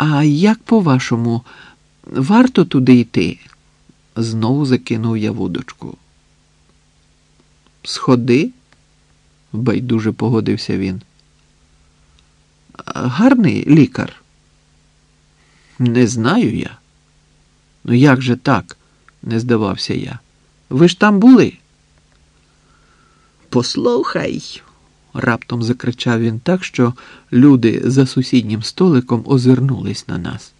А як по-вашому, варто туди йти? Знову закинув я вудочку. Сходи, байдуже погодився він. Гарний лікар. Не знаю я. Ну як же так? не здавався я. Ви ж там були? Послухай, раптом закричав він так, що люди за сусіднім столиком озирнулись на нас.